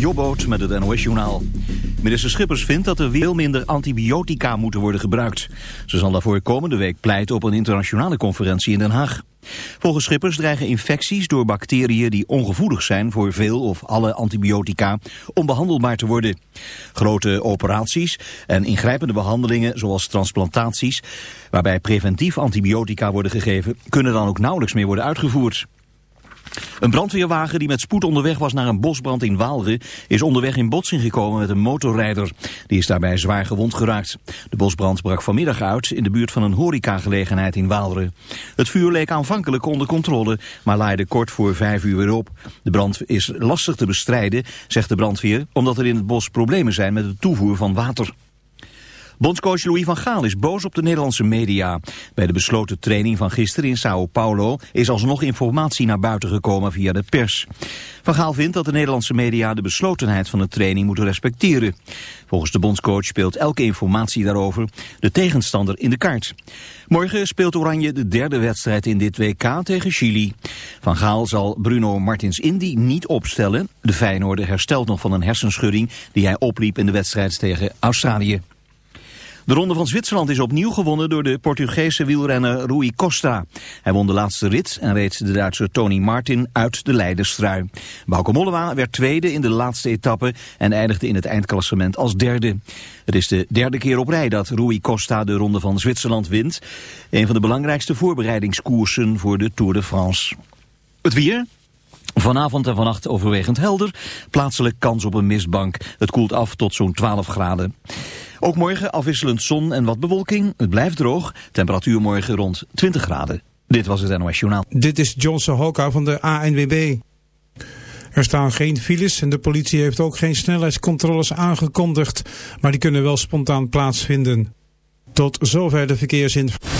Jobboot met het NOS Journaal. Minister Schippers vindt dat er veel minder antibiotica moeten worden gebruikt. Ze zal daarvoor komende week pleiten op een internationale conferentie in Den Haag. Volgens Schippers dreigen infecties door bacteriën die ongevoelig zijn voor veel of alle antibiotica onbehandelbaar te worden. Grote operaties en ingrijpende behandelingen zoals transplantaties, waarbij preventief antibiotica worden gegeven, kunnen dan ook nauwelijks meer worden uitgevoerd. Een brandweerwagen die met spoed onderweg was naar een bosbrand in Waalre is onderweg in botsing gekomen met een motorrijder. Die is daarbij zwaar gewond geraakt. De bosbrand brak vanmiddag uit in de buurt van een horecagelegenheid in Waalre. Het vuur leek aanvankelijk onder controle, maar laaide kort voor vijf uur weer op. De brand is lastig te bestrijden, zegt de brandweer, omdat er in het bos problemen zijn met de toevoer van water. Bondscoach Louis van Gaal is boos op de Nederlandse media. Bij de besloten training van gisteren in Sao Paulo is alsnog informatie naar buiten gekomen via de pers. Van Gaal vindt dat de Nederlandse media de beslotenheid van de training moeten respecteren. Volgens de bondscoach speelt elke informatie daarover de tegenstander in de kaart. Morgen speelt Oranje de derde wedstrijd in dit WK tegen Chili. Van Gaal zal Bruno Martins Indy niet opstellen. De Feyenoorder herstelt nog van een hersenschudding die hij opliep in de wedstrijd tegen Australië. De Ronde van Zwitserland is opnieuw gewonnen door de Portugese wielrenner Rui Costa. Hij won de laatste rit en reed de Duitse Tony Martin uit de leiderstrui. Bauke Mollema werd tweede in de laatste etappe en eindigde in het eindklassement als derde. Het is de derde keer op rij dat Rui Costa de Ronde van Zwitserland wint. Een van de belangrijkste voorbereidingskoersen voor de Tour de France. Het weer, Vanavond en vannacht overwegend helder. Plaatselijk kans op een mistbank. Het koelt af tot zo'n 12 graden. Ook morgen afwisselend zon en wat bewolking. Het blijft droog. Temperatuur morgen rond 20 graden. Dit was het NOS Journaal. Dit is Johnson Hoka van de ANWB. Er staan geen files en de politie heeft ook geen snelheidscontroles aangekondigd. Maar die kunnen wel spontaan plaatsvinden. Tot zover de verkeersinformatie.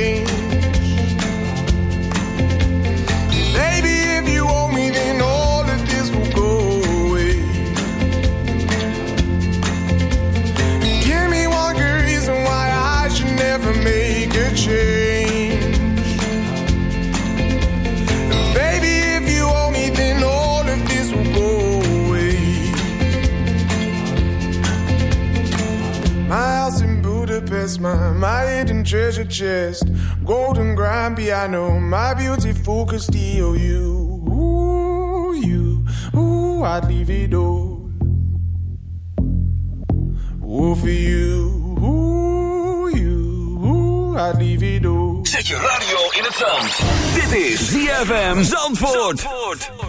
My, my hidden treasure chest. Golden grand piano, my beauty focus, steal you. Ooh, you, ooh, I'd leave it all. Ooh, for you, ooh, you, ooh, I'd leave it all. Zet je radio in het zand. Dit is ZFM Zandvoort. Zandvoort.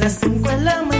las 5 de la.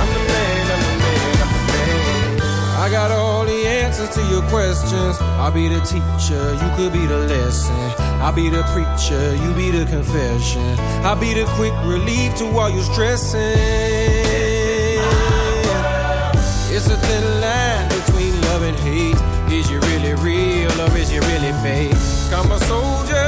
I'm the man, I'm the man, I'm the man. I got all the answers to your questions. I'll be the teacher, you could be the lesson. I'll be the preacher, you be the confession. I'll be the quick relief to all your stressing. It's a thin line between love and hate. Is you really real or is you really fake? I'm a soldier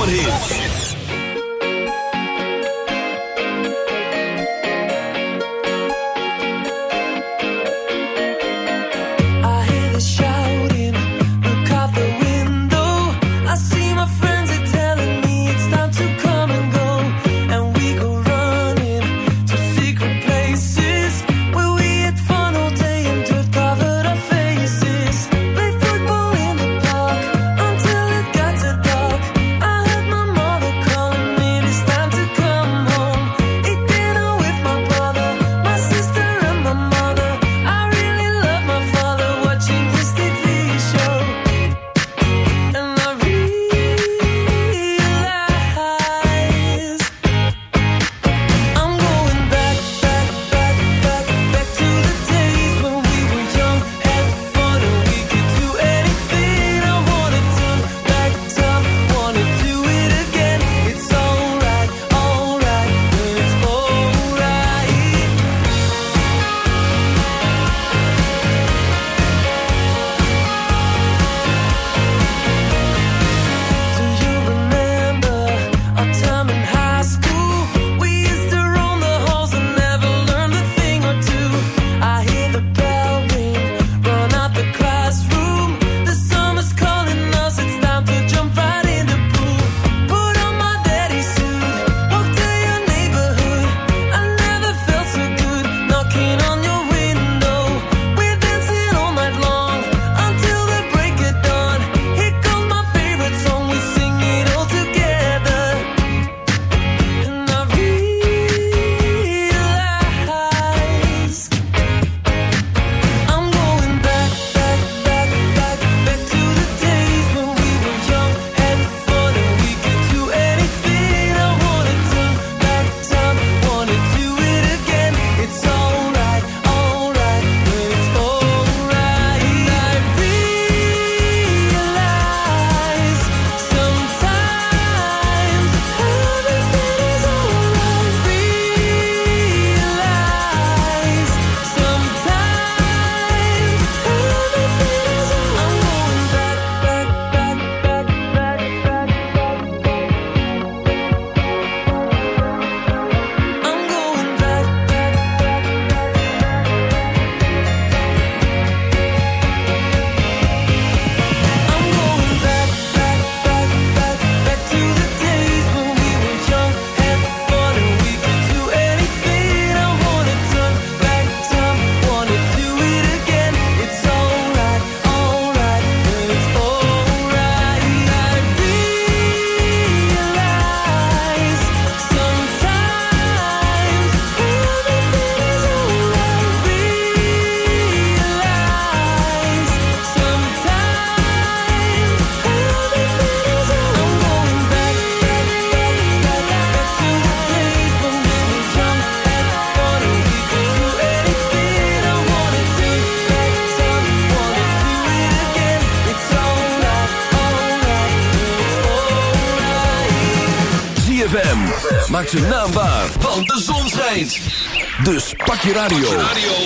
Dus pak je radio.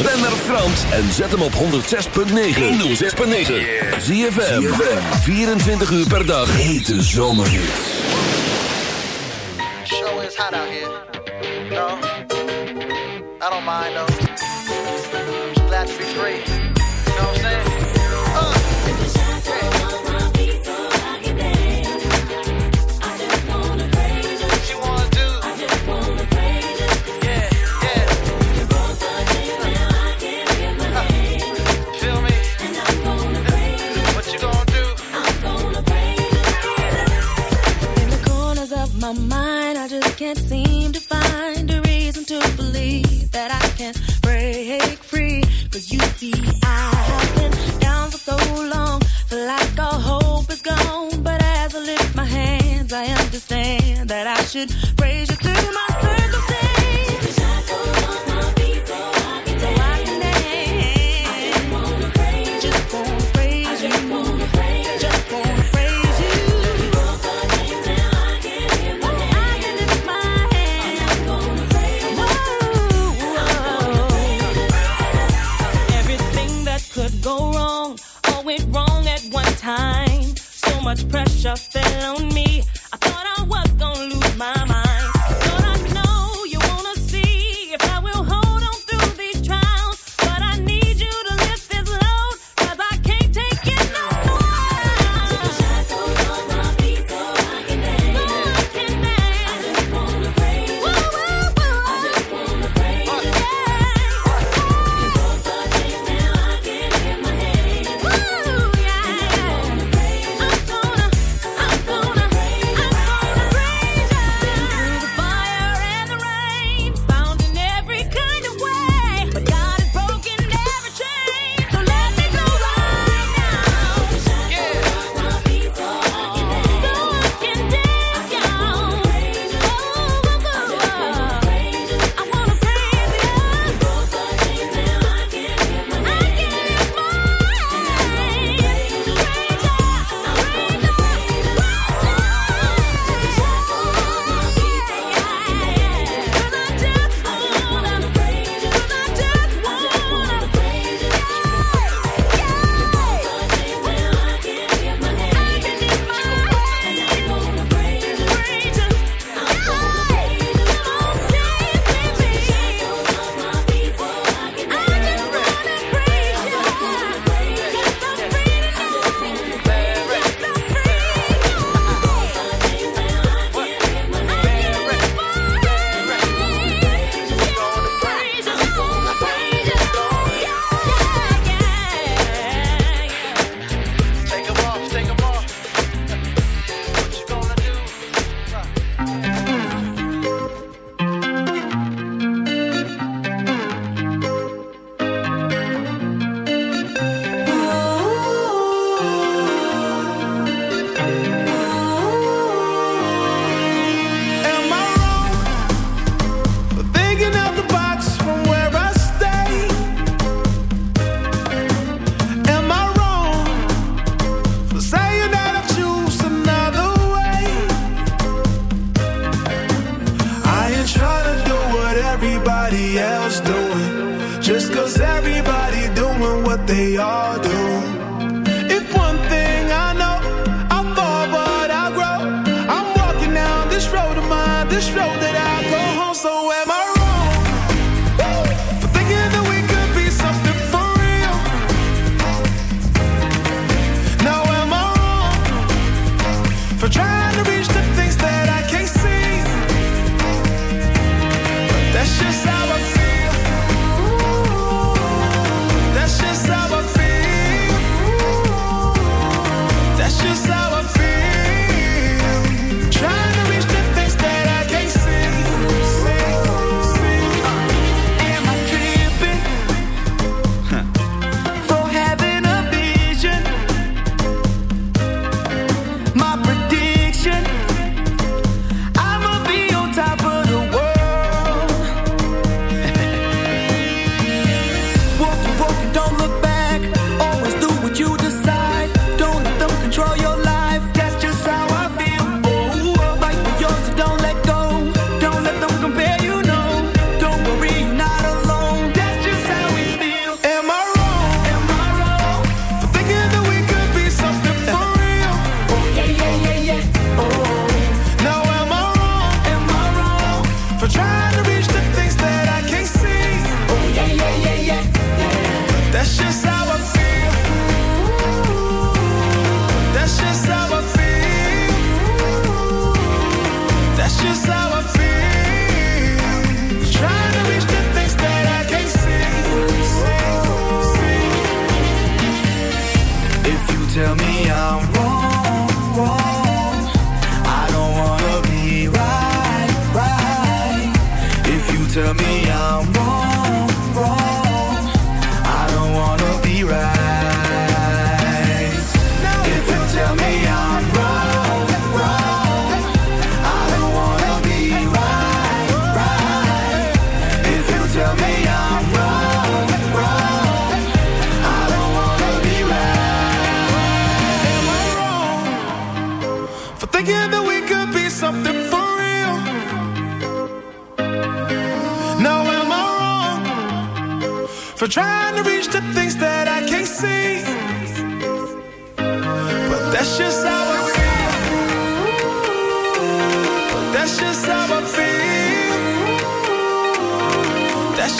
Ben naar Frans en zet hem op 106.9. 106.9. Zie je 24 uur per dag. Hete zomerhit. Show is hot out here. No. I don't mind though.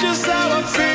Just how I feel.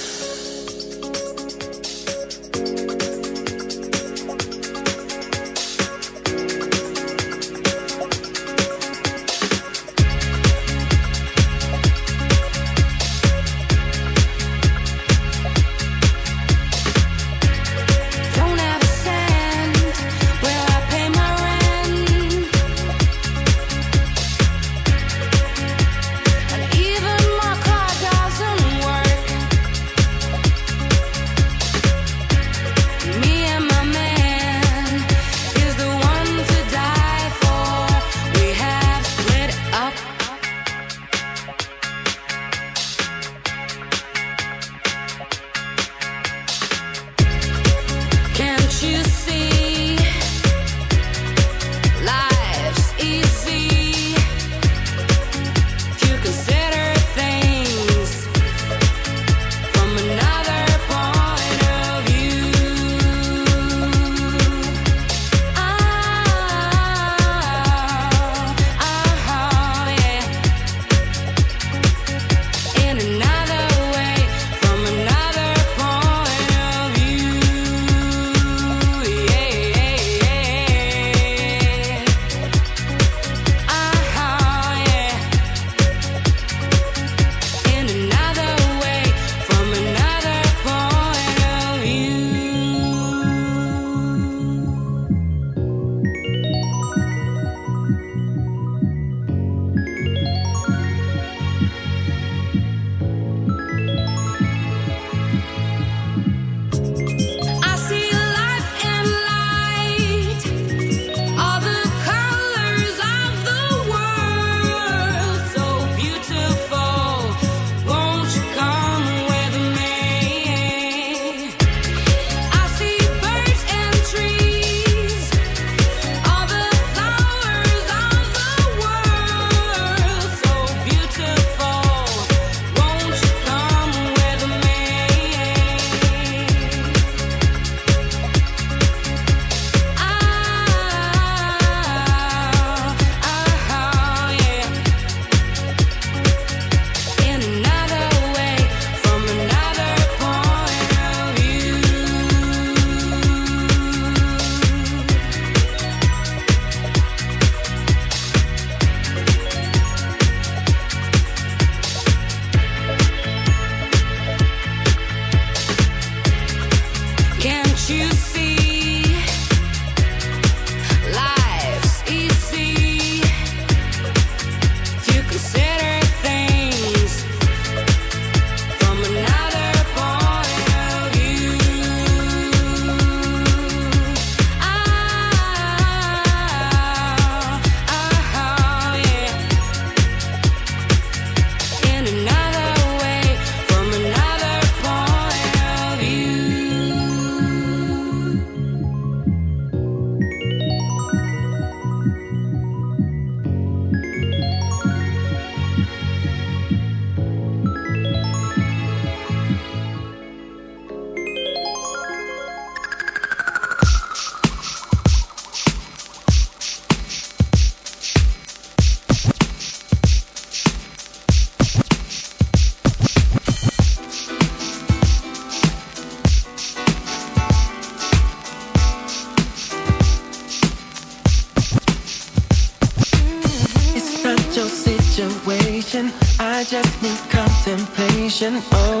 Oh.